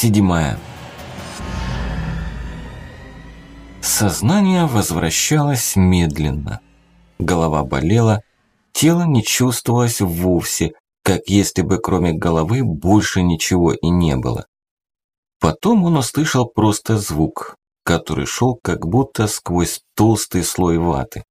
Седьмая Сознание возвращалось медленно. Голова болела, тело не чувствовалось вовсе, как если бы кроме головы больше ничего и не было. Потом он услышал просто звук, который шел как будто сквозь толстый слой ваты.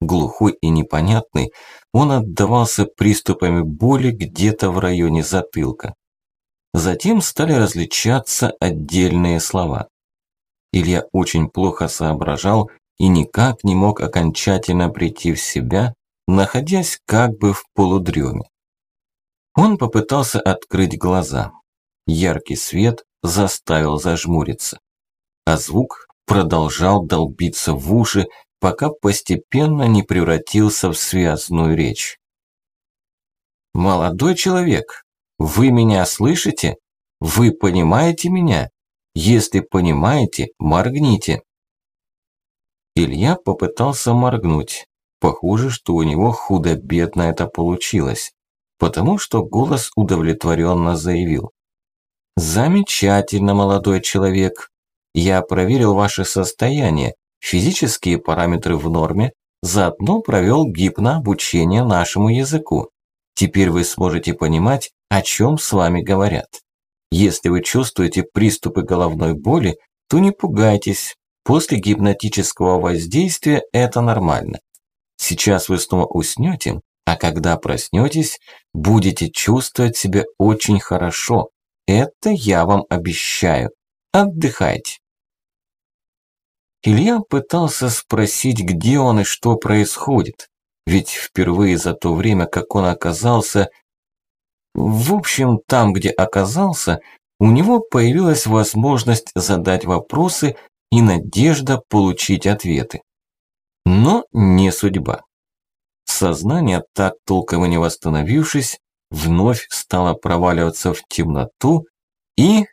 Глухой и непонятный, он отдавался приступами боли где-то в районе затылка. Затем стали различаться отдельные слова. Илья очень плохо соображал и никак не мог окончательно прийти в себя, находясь как бы в полудреме. Он попытался открыть глаза. Яркий свет заставил зажмуриться. А звук продолжал долбиться в уши, пока постепенно не превратился в связную речь. «Молодой человек, вы меня слышите? Вы понимаете меня? Если понимаете, моргните». Илья попытался моргнуть. Похоже, что у него худо-бедно это получилось, потому что голос удовлетворенно заявил. «Замечательно, молодой человек. Я проверил ваше состояние, физические параметры в норме, заодно провел гипнообучение нашему языку. Теперь вы сможете понимать, о чем с вами говорят. Если вы чувствуете приступы головной боли, то не пугайтесь. После гипнотического воздействия это нормально. Сейчас вы снова уснете, а когда проснетесь, будете чувствовать себя очень хорошо. Это я вам обещаю. Отдыхайте. Илья пытался спросить, где он и что происходит. Ведь впервые за то время, как он оказался... В общем, там, где оказался, у него появилась возможность задать вопросы и надежда получить ответы. Но не судьба. Сознание, так толком и не восстановившись, вновь стало проваливаться в темноту и...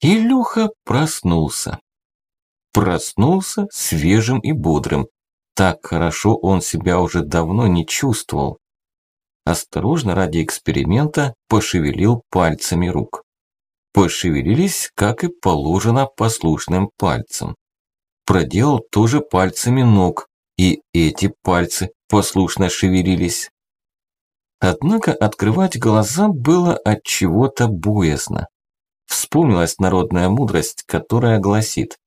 Илюха проснулся. Проснулся свежим и бодрым. Так хорошо он себя уже давно не чувствовал. Осторожно ради эксперимента пошевелил пальцами рук. Пошевелились, как и положено послушным пальцем. Проделал тоже пальцами ног, и эти пальцы послушно шевелились. Однако открывать глаза было от чего-то боязно. Вспомнилась народная мудрость, которая гласит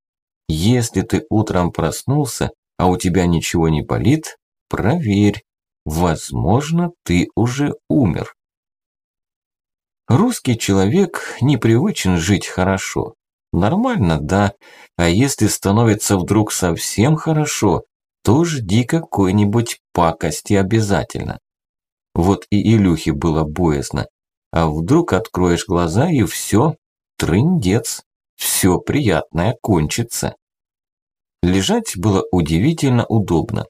если ты утром проснулся, а у тебя ничего не болит, проверь. Возможно, ты уже умер. Русский человек не привычен жить хорошо. Нормально, да. А если становится вдруг совсем хорошо, то жди какой-нибудь пакости обязательно. Вот и Илюхе было боязно. А вдруг откроешь глаза и все, трындец все приятное кончится. Лежать было удивительно удобно.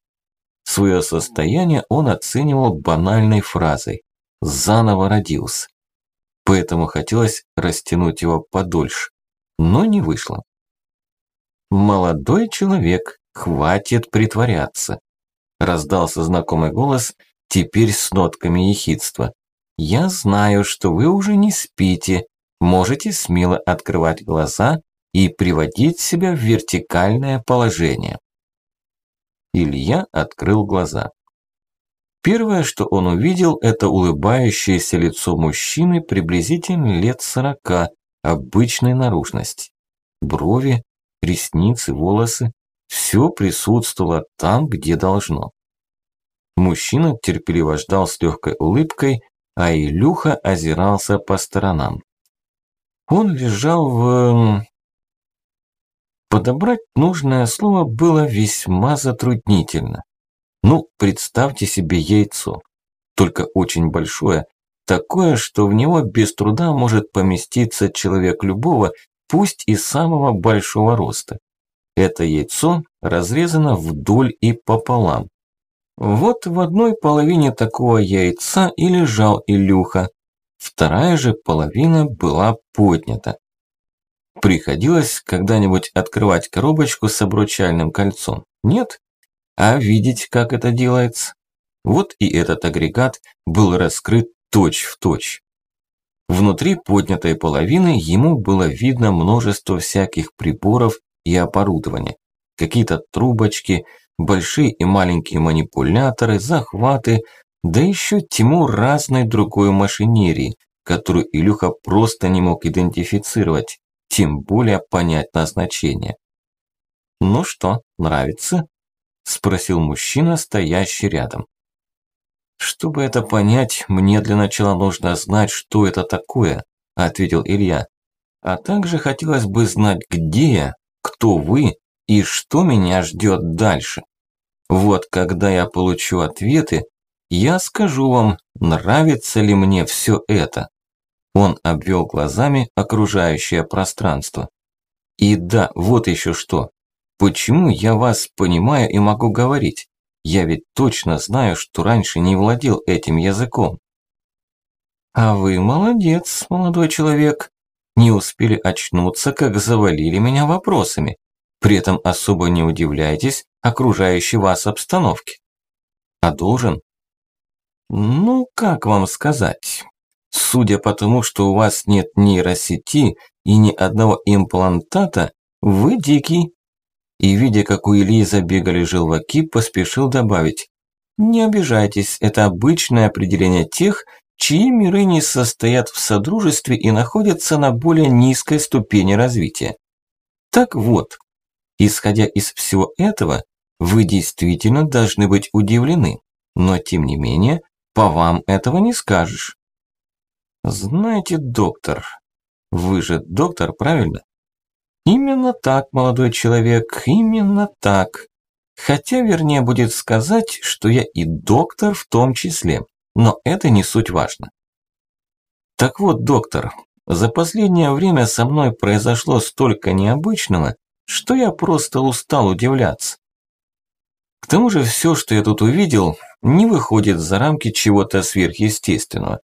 Свое состояние он оценивал банальной фразой «заново родился». Поэтому хотелось растянуть его подольше, но не вышло. «Молодой человек, хватит притворяться», – раздался знакомый голос, теперь с нотками ехидства. «Я знаю, что вы уже не спите, можете смело открывать глаза и приводить себя в вертикальное положение. Илья открыл глаза. Первое, что он увидел, это улыбающееся лицо мужчины приблизительно лет сорока, обычной наружности. Брови, ресницы, волосы – все присутствовало там, где должно. Мужчина терпеливо ждал с легкой улыбкой, а Илюха озирался по сторонам. Он лежал в... Подобрать нужное слово было весьма затруднительно. Ну, представьте себе яйцо, только очень большое, такое, что в него без труда может поместиться человек любого, пусть и самого большого роста. Это яйцо разрезано вдоль и пополам. Вот в одной половине такого яйца и лежал Илюха, вторая же половина была поднята. Приходилось когда-нибудь открывать коробочку с обручальным кольцом? Нет? А видеть, как это делается? Вот и этот агрегат был раскрыт точь в точь. Внутри поднятой половины ему было видно множество всяких приборов и оборудования. Какие-то трубочки, большие и маленькие манипуляторы, захваты, да еще тьму разной другой машинерии, которую Илюха просто не мог идентифицировать, тем более понять назначение. «Ну что, нравится?» – спросил мужчина, стоящий рядом. «Чтобы это понять, мне для начала нужно знать, что это такое», – ответил Илья. «А также хотелось бы знать, где я, кто вы и что меня ждет дальше. Вот когда я получу ответы, я скажу вам, нравится ли мне все это». Он обвел глазами окружающее пространство. «И да, вот еще что. Почему я вас понимаю и могу говорить? Я ведь точно знаю, что раньше не владел этим языком. А вы молодец, молодой человек. Не успели очнуться, как завалили меня вопросами. При этом особо не удивляйтесь окружающей вас обстановке. А должен? Ну, как вам сказать? Судя по тому, что у вас нет нейросети и ни одного имплантата, вы дикий и, видя, как у Ильи забегали желваки, поспешил добавить. «Не обижайтесь, это обычное определение тех, чьи миры не состоят в содружестве и находятся на более низкой ступени развития. Так вот, исходя из всего этого, вы действительно должны быть удивлены, но тем не менее, по вам этого не скажешь. Знаете, доктор, вы же доктор, правильно? Именно так, молодой человек, именно так. Хотя вернее будет сказать, что я и доктор в том числе, но это не суть важно. Так вот, доктор, за последнее время со мной произошло столько необычного, что я просто устал удивляться. К тому же все, что я тут увидел, не выходит за рамки чего-то сверхъестественного.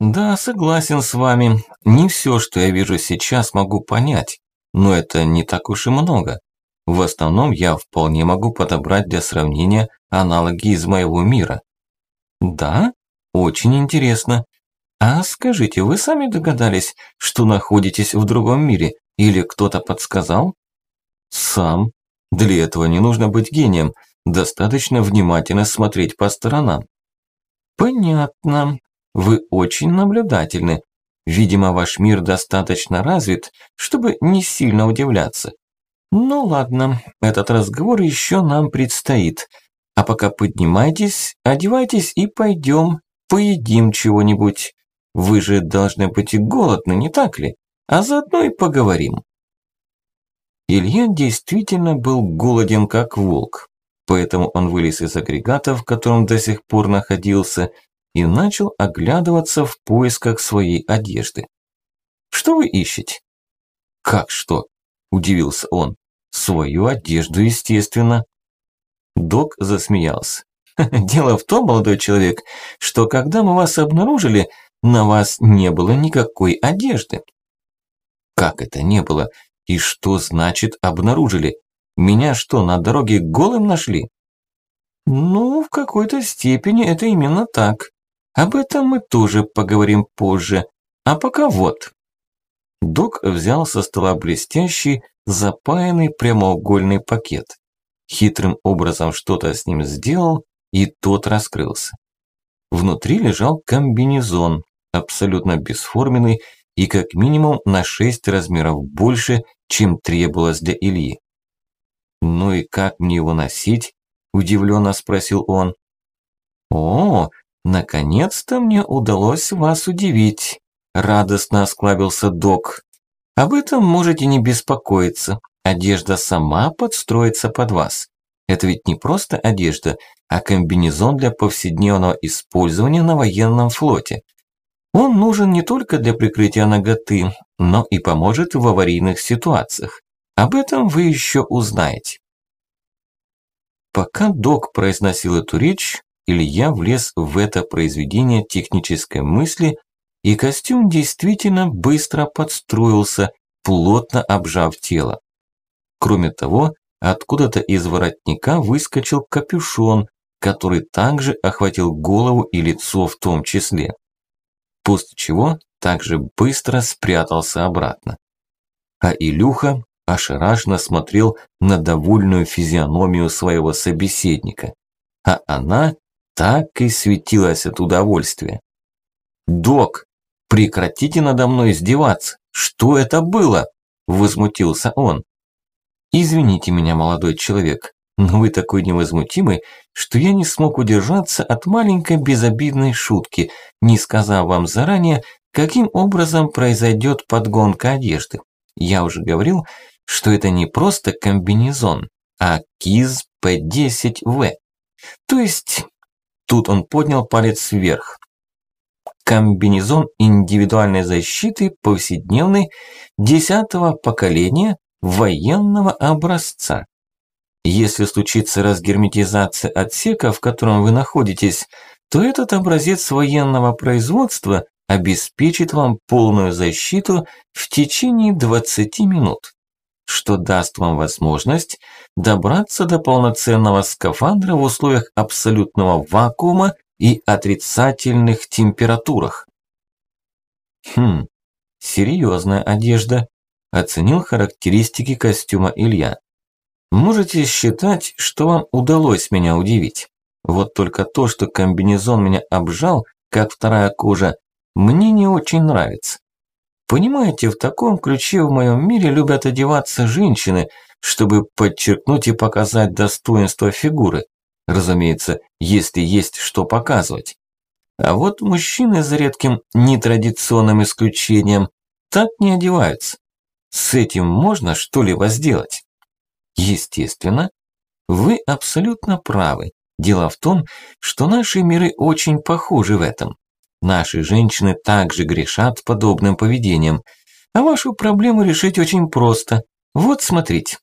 Да, согласен с вами, не все, что я вижу сейчас, могу понять, но это не так уж и много. В основном я вполне могу подобрать для сравнения аналоги из моего мира. Да? Очень интересно. А скажите, вы сами догадались, что находитесь в другом мире? Или кто-то подсказал? Сам. Для этого не нужно быть гением. Достаточно внимательно смотреть по сторонам. Понятно. Вы очень наблюдательны. Видимо, ваш мир достаточно развит, чтобы не сильно удивляться. Ну ладно, этот разговор еще нам предстоит. А пока поднимайтесь, одевайтесь и пойдем, поедим чего-нибудь. Вы же должны быть голодны, не так ли? А заодно и поговорим. Илья действительно был голоден как волк, поэтому он вылез из агрегата, в котором до сих пор находился, и начал оглядываться в поисках своей одежды. «Что вы ищете?» «Как что?» – удивился он. «Свою одежду, естественно». Док засмеялся. «Дело в том, молодой человек, что когда мы вас обнаружили, на вас не было никакой одежды». «Как это не было? И что значит обнаружили? Меня что, на дороге голым нашли?» «Ну, в какой-то степени это именно так. Об этом мы тоже поговорим позже. А пока вот. Док взял со стола блестящий, запаянный прямоугольный пакет. Хитрым образом что-то с ним сделал, и тот раскрылся. Внутри лежал комбинезон, абсолютно бесформенный и как минимум на 6 размеров больше, чем требовалось для Ильи. «Ну и как мне его носить?» – удивленно спросил он. «О, «Наконец-то мне удалось вас удивить», – радостно осклабился док. «Об этом можете не беспокоиться. Одежда сама подстроится под вас. Это ведь не просто одежда, а комбинезон для повседневного использования на военном флоте. Он нужен не только для прикрытия ноготы, но и поможет в аварийных ситуациях. Об этом вы еще узнаете». Пока док произносил эту речь, Илья влез в это произведение технической мысли, и костюм действительно быстро подстроился, плотно обжав тело. Кроме того, откуда-то из воротника выскочил капюшон, который также охватил голову и лицо в том числе. После чего также быстро спрятался обратно. А Илюха ошарашенно смотрел на довольную физиономию своего собеседника. А она так и светилась от удовольствия. «Док, прекратите надо мной издеваться! Что это было?» – возмутился он. «Извините меня, молодой человек, но вы такой невозмутимый, что я не смог удержаться от маленькой безобидной шутки, не сказав вам заранее, каким образом произойдет подгонка одежды. Я уже говорил, что это не просто комбинезон, а КИЗ П10В. То есть, тут он поднял палец вверх. Комбинезон индивидуальной защиты повседневный десятого поколения военного образца. Если случится разгерметизация отсека, в котором вы находитесь, то этот образец военного производства обеспечит вам полную защиту в течение 20 минут, что даст вам возможность добраться до полноценного скафандра в условиях абсолютного вакуума и отрицательных температурах. Хм, серьезная одежда, оценил характеристики костюма Илья. Можете считать, что вам удалось меня удивить. Вот только то, что комбинезон меня обжал, как вторая кожа, мне не очень нравится. Понимаете, в таком ключе в моем мире любят одеваться женщины, чтобы подчеркнуть и показать достоинство фигуры. Разумеется, если есть что показывать. А вот мужчины за редким нетрадиционным исключением так не одеваются. С этим можно что-либо сделать? Естественно, вы абсолютно правы. Дело в том, что наши миры очень похожи в этом. Наши женщины также грешат подобным поведением. А вашу проблему решить очень просто. Вот смотрите.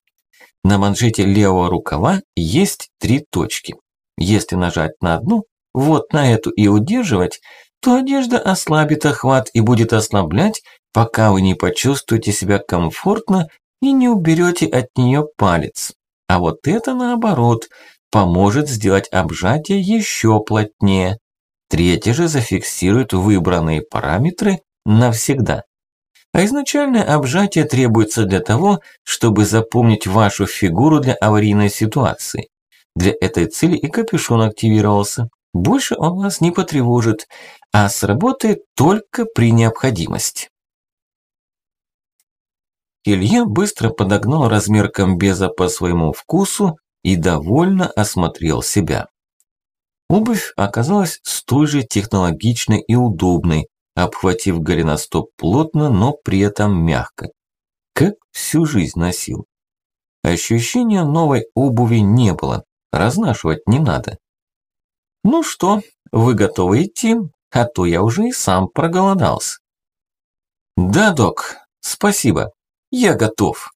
На манжете левого рукава есть три точки. Если нажать на одну, вот на эту и удерживать, то одежда ослабит охват и будет ослаблять, пока вы не почувствуете себя комфортно и не уберете от нее палец. А вот это наоборот, поможет сделать обжатие еще плотнее. Третье же зафиксирует выбранные параметры навсегда. А изначальное обжатие требуется для того, чтобы запомнить вашу фигуру для аварийной ситуации. Для этой цели и капюшон активировался. Больше он вас не потревожит, а сработает только при необходимости. Илья быстро подогнал размер комбеза по своему вкусу и довольно осмотрел себя. Обувь оказалась столь же технологичной и удобной, обхватив голеностоп плотно, но при этом мягко. Как всю жизнь носил. Ощущения новой обуви не было, разнашивать не надо. Ну что, вы готовы идти? А то я уже и сам проголодался. Да, док, спасибо. Я готов.